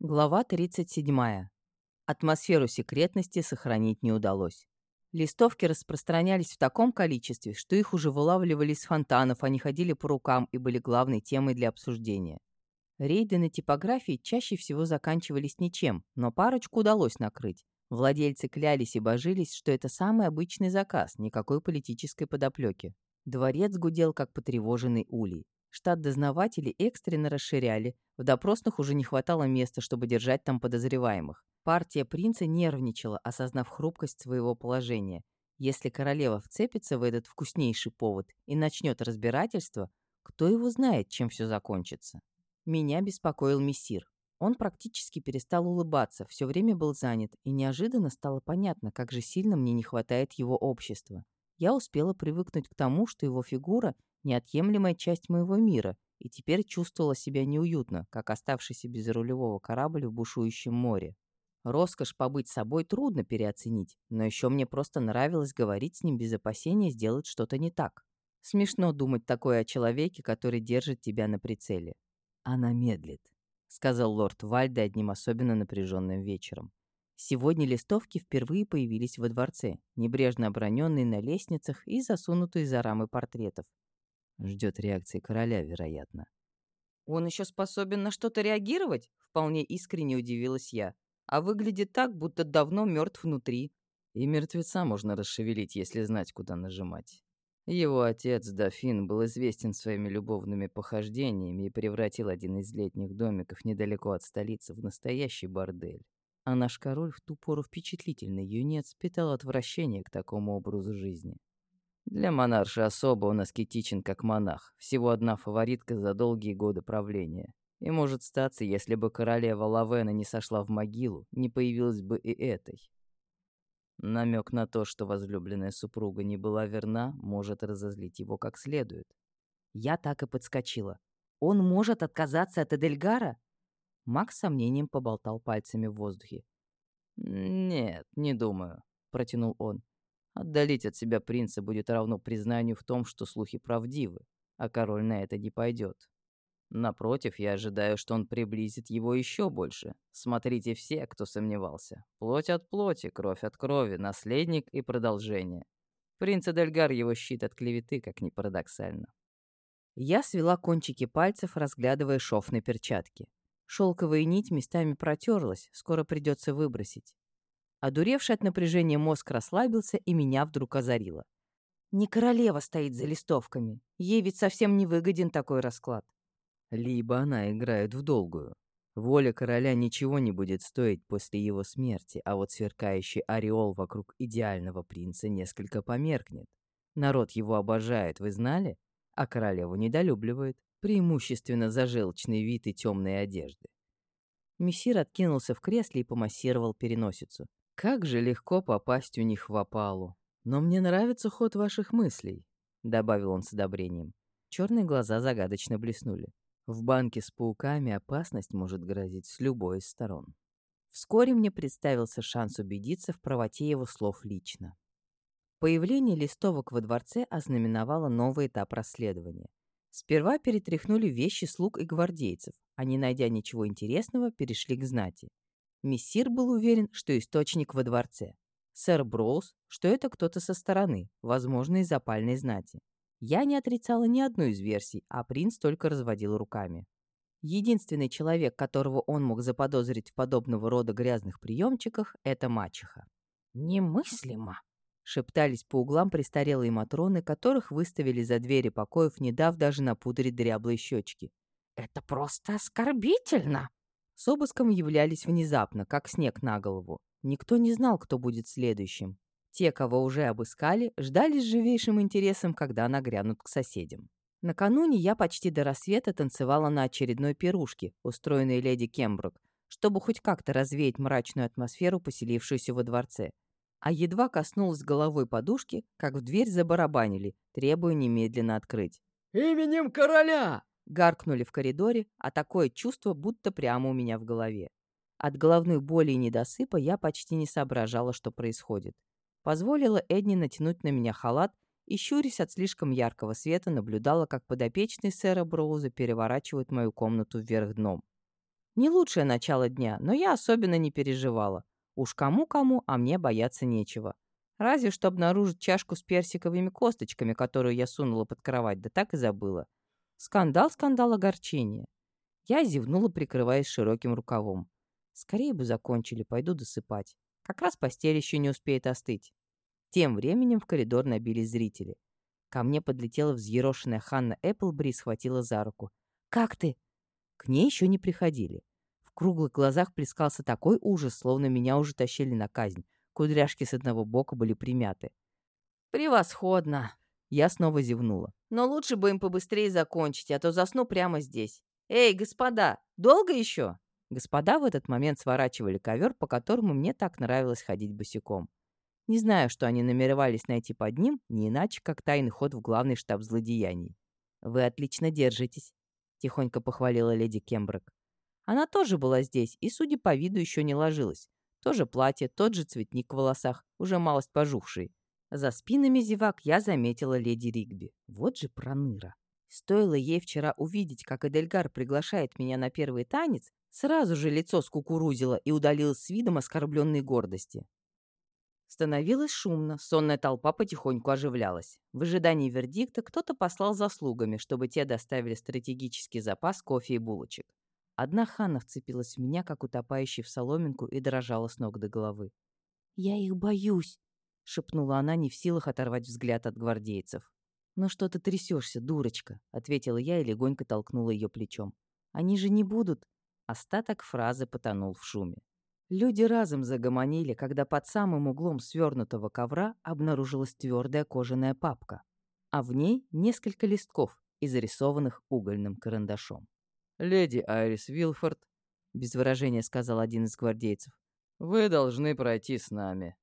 Глава 37. Атмосферу секретности сохранить не удалось. Листовки распространялись в таком количестве, что их уже вылавливали из фонтанов, они ходили по рукам и были главной темой для обсуждения. Рейды на типографии чаще всего заканчивались ничем, но парочку удалось накрыть. Владельцы клялись и божились, что это самый обычный заказ, никакой политической подоплеки. Дворец гудел, как потревоженный улей. Штат дознавателей экстренно расширяли, в допросных уже не хватало места, чтобы держать там подозреваемых. Партия принца нервничала, осознав хрупкость своего положения. Если королева вцепится в этот вкуснейший повод и начнет разбирательство, кто его знает, чем все закончится. Меня беспокоил мессир. Он практически перестал улыбаться, все время был занят, и неожиданно стало понятно, как же сильно мне не хватает его общества. Я успела привыкнуть к тому, что его фигура неотъемлемая часть моего мира, и теперь чувствовала себя неуютно, как оставшийся без рулевого корабль в бушующем море. Роскошь побыть собой трудно переоценить, но еще мне просто нравилось говорить с ним без опасения сделать что-то не так. Смешно думать такое о человеке, который держит тебя на прицеле. Она медлит, сказал лорд Вальда одним особенно напряженным вечером. Сегодня листовки впервые появились во дворце, небрежно оброненные на лестницах и засунутые за рамы портретов. Ждет реакции короля, вероятно. «Он еще способен на что-то реагировать?» Вполне искренне удивилась я. «А выглядит так, будто давно мертв внутри». И мертвеца можно расшевелить, если знать, куда нажимать. Его отец, дофин, был известен своими любовными похождениями и превратил один из летних домиков недалеко от столицы в настоящий бордель. А наш король в ту пору впечатлительный юнец питал отвращение к такому образу жизни. Для монарши особо он аскетичен, как монах. Всего одна фаворитка за долгие годы правления. И может статься, если бы королева Лавена не сошла в могилу, не появилась бы и этой. Намек на то, что возлюбленная супруга не была верна, может разозлить его как следует. Я так и подскочила. Он может отказаться от Эдельгара? Макс с сомнением поболтал пальцами в воздухе. «Нет, не думаю», — протянул он. Отдалить от себя принца будет равно признанию в том, что слухи правдивы, а король на это не пойдет. Напротив, я ожидаю, что он приблизит его еще больше. Смотрите все, кто сомневался. Плоть от плоти, кровь от крови, наследник и продолжение. Принц Эдельгар его щит от клеветы, как ни парадоксально. Я свела кончики пальцев, разглядывая шов на перчатке. Шелковая нить местами протерлась, скоро придется выбросить. Одуревший от напряжения мозг расслабился, и меня вдруг озарило. Не королева стоит за листовками. Ей ведь совсем не выгоден такой расклад. Либо она играет в долгую. Воля короля ничего не будет стоить после его смерти, а вот сверкающий ореол вокруг идеального принца несколько померкнет. Народ его обожает, вы знали? А королеву недолюбливает, преимущественно за желчный вид и темные одежды. Мессир откинулся в кресле и помассировал переносицу. Как же легко попасть у них в опалу. Но мне нравится ход ваших мыслей, добавил он с одобрением. Черные глаза загадочно блеснули. В банке с пауками опасность может грозить с любой из сторон. Вскоре мне представился шанс убедиться в правоте его слов лично. Появление листовок во дворце ознаменовало новый этап расследования. Сперва перетряхнули вещи слуг и гвардейцев, а не найдя ничего интересного, перешли к знати. Мессир был уверен, что источник во дворце. Сэр Броуз, что это кто-то со стороны, возможно, из запальной знати. Я не отрицала ни одну из версий, а принц только разводил руками. Единственный человек, которого он мог заподозрить в подобного рода грязных приемчиках, это мачеха. «Немыслимо!» — шептались по углам престарелые матроны, которых выставили за двери покоев, не дав даже напудрить дряблые щечки. «Это просто оскорбительно!» С обыском являлись внезапно, как снег на голову. Никто не знал, кто будет следующим. Те, кого уже обыскали, ждали с живейшим интересом, когда нагрянут к соседям. Накануне я почти до рассвета танцевала на очередной пирушке, устроенной леди Кембрук, чтобы хоть как-то развеять мрачную атмосферу, поселившуюся во дворце. А едва коснулась головой подушки, как в дверь забарабанили, требуя немедленно открыть. «Именем короля!» Гаркнули в коридоре, а такое чувство, будто прямо у меня в голове. От головной боли и недосыпа я почти не соображала, что происходит. Позволила Эдни натянуть на меня халат и, щурясь от слишком яркого света, наблюдала, как подопечный сэра Броуза переворачивает мою комнату вверх дном. Не лучшее начало дня, но я особенно не переживала. Уж кому-кому, а мне бояться нечего. Разве что обнаружить чашку с персиковыми косточками, которую я сунула под кровать, да так и забыла. Скандал, скандал, огорчение. Я зевнула, прикрываясь широким рукавом. Скорее бы закончили, пойду досыпать. Как раз постель еще не успеет остыть. Тем временем в коридор набились зрители. Ко мне подлетела взъерошенная Ханна Эпплбри и схватила за руку. «Как ты?» К ней еще не приходили. В круглых глазах плескался такой ужас, словно меня уже тащили на казнь. Кудряшки с одного бока были примяты. «Превосходно!» Я снова зевнула. «Но лучше бы им побыстрее закончить, а то засну прямо здесь. Эй, господа, долго еще?» Господа в этот момент сворачивали ковер, по которому мне так нравилось ходить босиком. Не знаю, что они намеревались найти под ним, не иначе, как тайный ход в главный штаб злодеяний. «Вы отлично держитесь», — тихонько похвалила леди Кемброк. Она тоже была здесь и, судя по виду, еще не ложилась. Тоже платье, тот же цветник в волосах, уже малость пожухший. За спинами зевак я заметила леди Ригби. Вот же проныра. Стоило ей вчера увидеть, как Эдельгар приглашает меня на первый танец, сразу же лицо скукурузило и удалилось с видом оскорбленной гордости. Становилось шумно, сонная толпа потихоньку оживлялась. В ожидании вердикта кто-то послал заслугами, чтобы те доставили стратегический запас кофе и булочек. Одна Ханна вцепилась в меня, как утопающий в соломинку, и дрожала с ног до головы. «Я их боюсь», — шепнула она, не в силах оторвать взгляд от гвардейцев. «Ну что ты трясешься, дурочка?» — ответила я и легонько толкнула ее плечом. «Они же не будут...» Остаток фразы потонул в шуме. Люди разом загомонили, когда под самым углом свернутого ковра обнаружилась твердая кожаная папка, а в ней несколько листков, изрисованных угольным карандашом. «Леди Айрис Вилфорд», — без выражения сказал один из гвардейцев, — «вы должны пройти с нами».